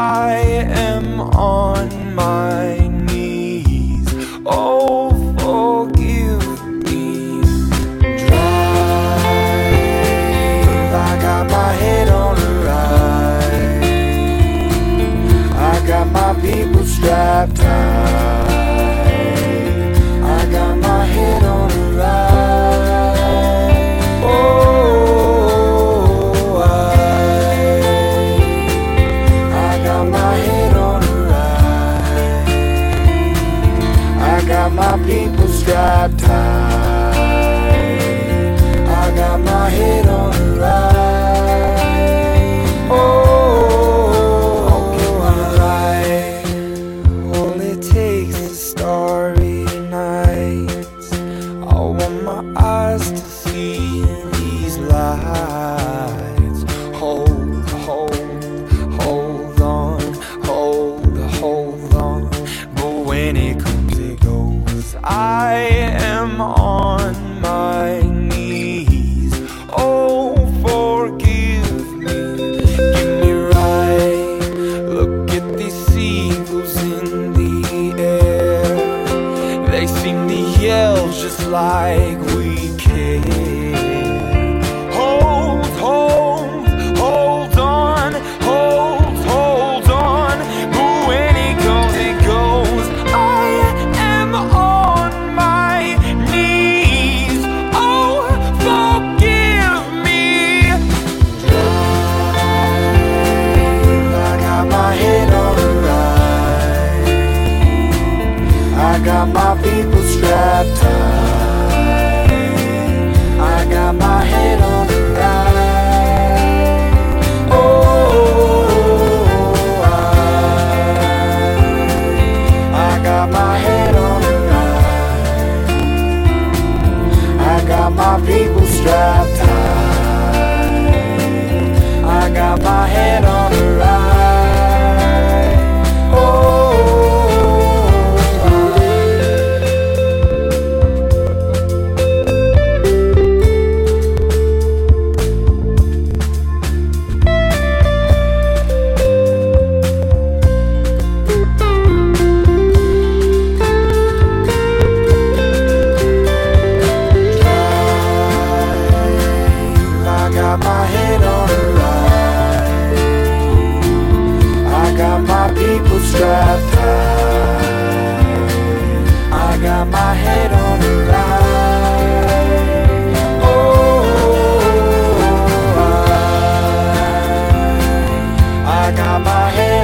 I am on my knees. Oh, forgive me. Drive, I got my head on a ride. I got my people strapped tight. my people strapped tight. I got my head on the right. Oh, oh, right. All it takes is starry nights. I want my eyes to. Got my people strapped tight. I got my head on the right. Oh, I, I got my head on the right. I got my people strapped tight. I got my head on my people strapped tight. I got my head on the right. Oh, I, I got my head